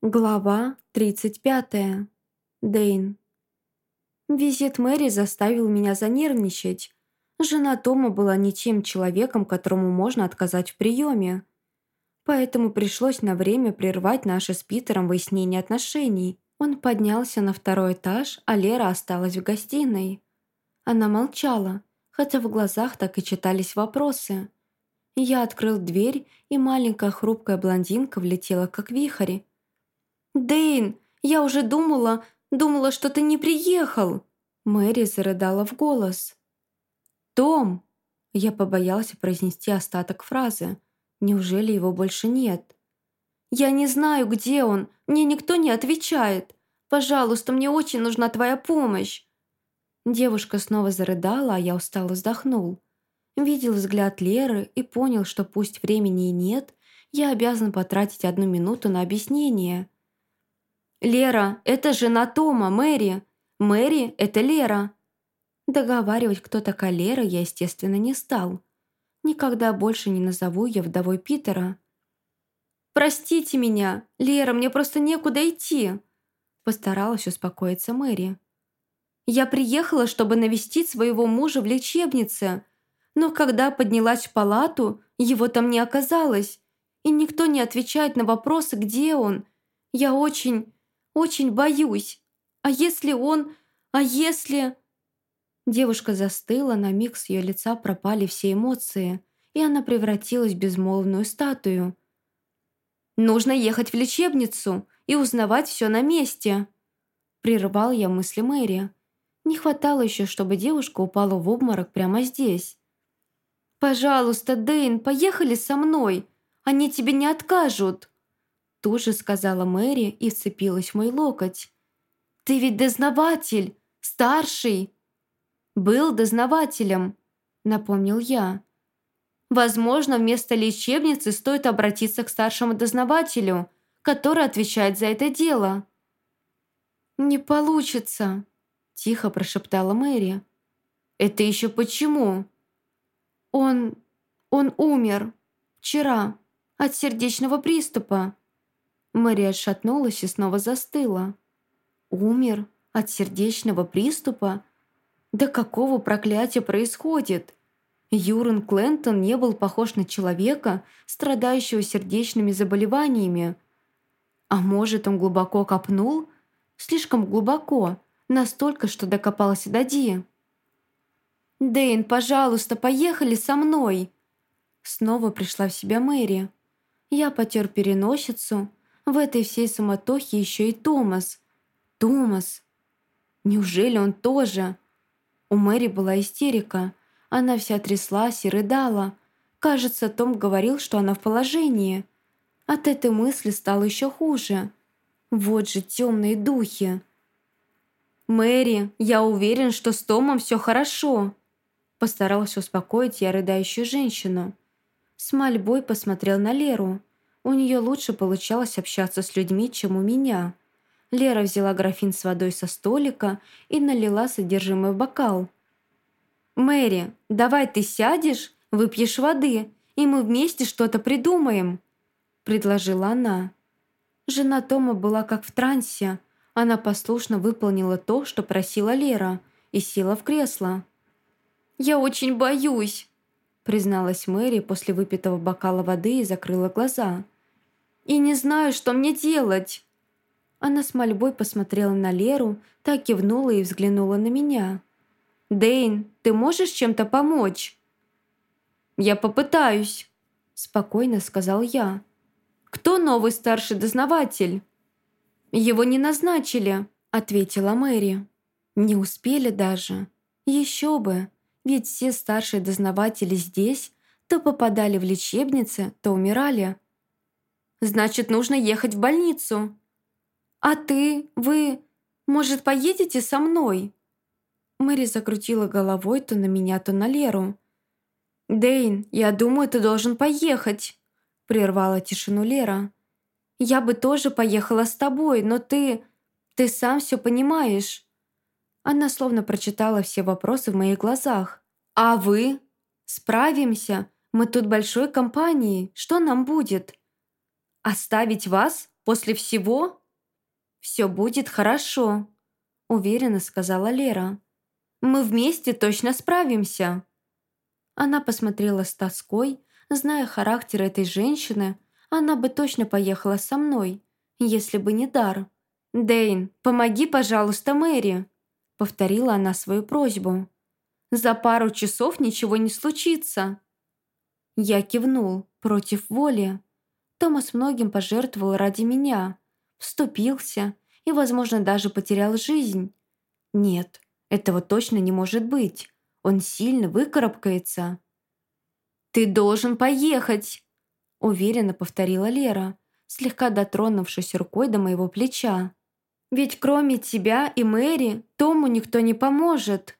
Глава 35. Дейн. Визит Мэри заставил меня занервничать. Жена Тома была не тем человеком, которому можно отказать в приеме. Поэтому пришлось на время прервать наше с Питером выяснение отношений. Он поднялся на второй этаж, а Лера осталась в гостиной. Она молчала, хотя в глазах так и читались вопросы. Я открыл дверь, и маленькая хрупкая блондинка влетела как вихрь «Дэйн, я уже думала, думала, что ты не приехал!» Мэри зарыдала в голос. «Том!» Я побоялся произнести остаток фразы. Неужели его больше нет? «Я не знаю, где он. Мне никто не отвечает. Пожалуйста, мне очень нужна твоя помощь!» Девушка снова зарыдала, а я устало вздохнул. Видел взгляд Леры и понял, что пусть времени и нет, я обязан потратить одну минуту на объяснение. «Лера, это жена Тома, Мэри. Мэри – это Лера». Договаривать, кто такая Лера, я, естественно, не стал. Никогда больше не назову ее вдовой Питера. «Простите меня, Лера, мне просто некуда идти», – постаралась успокоиться Мэри. «Я приехала, чтобы навестить своего мужа в лечебнице, но когда поднялась в палату, его там не оказалось, и никто не отвечает на вопросы, где он. Я очень, очень боюсь. А если он... А если...» Девушка застыла, на миг с ее лица пропали все эмоции, и она превратилась в безмолвную статую. «Нужно ехать в лечебницу и узнавать все на месте», прервал я мысли Мэри. Не хватало еще, чтобы девушка упала в обморок прямо здесь. «Пожалуйста, Дэйн, поехали со мной. Они тебе не откажут». Тут же сказала Мэри и вцепилась в мой локоть. «Ты ведь дознаватель! Старший!» «Был дознавателем», — напомнил я. «Возможно, вместо лечебницы стоит обратиться к старшему дознавателю, который отвечает за это дело». «Не получится», — тихо прошептала Мэри. «Это еще почему?» «Он... он умер. Вчера. От сердечного приступа». Мария отшатнулась и снова застыла. «Умер? От сердечного приступа? Да какого проклятия происходит?» Юрен Клентон не был похож на человека, страдающего сердечными заболеваниями. А может, он глубоко копнул? Слишком глубоко, настолько, что докопался до Ди. «Дэйн, пожалуйста, поехали со мной!» Снова пришла в себя Мэри. Я потер переносицу, в этой всей суматохе еще и Томас. Томас! Неужели он тоже? У Мэри была истерика. Она вся тряслась и рыдала. Кажется, Том говорил, что она в положении. От этой мысли стало еще хуже. Вот же темные духи. «Мэри, я уверен, что с Томом все хорошо», постарался успокоить я рыдающую женщину. С мольбой посмотрел на Леру. У нее лучше получалось общаться с людьми, чем у меня. Лера взяла графин с водой со столика и налила содержимое в бокал. «Мэри, давай ты сядешь, выпьешь воды, и мы вместе что-то придумаем», – предложила она. Жена Тома была как в трансе. Она послушно выполнила то, что просила Лера, и села в кресло. «Я очень боюсь», – призналась Мэри после выпитого бокала воды и закрыла глаза – и не знаю, что мне делать». Она с мольбой посмотрела на Леру, так кивнула и взглянула на меня. «Дэйн, ты можешь чем-то помочь?» «Я попытаюсь», – спокойно сказал я. «Кто новый старший дознаватель?» «Его не назначили», – ответила Мэри. «Не успели даже. Еще бы, ведь все старшие дознаватели здесь то попадали в лечебницы, то умирали. Значит, нужно ехать в больницу. А ты, вы, может, поедете со мной?» Мэри закрутила головой то на меня, то на Леру. «Дэйн, я думаю, ты должен поехать», — прервала тишину Лера. «Я бы тоже поехала с тобой, но ты... ты сам все понимаешь». Она словно прочитала все вопросы в моих глазах. «А вы?» «Справимся. Мы тут большой компанией. Что нам будет?» «Оставить вас? После всего?» «Все будет хорошо», — уверенно сказала Лера. «Мы вместе точно справимся». Она посмотрела с тоской, зная характер этой женщины, она бы точно поехала со мной, если бы не дар. «Дэйн, помоги, пожалуйста, Мэри», — повторила она свою просьбу. «За пару часов ничего не случится». Я кивнул, против воли. Томас многим пожертвовал ради меня, вступился и, возможно, даже потерял жизнь. Нет, этого точно не может быть. Он сильно выкарабкается. «Ты должен поехать!» Уверенно повторила Лера, слегка дотронувшись рукой до моего плеча. «Ведь кроме тебя и Мэри Тому никто не поможет!»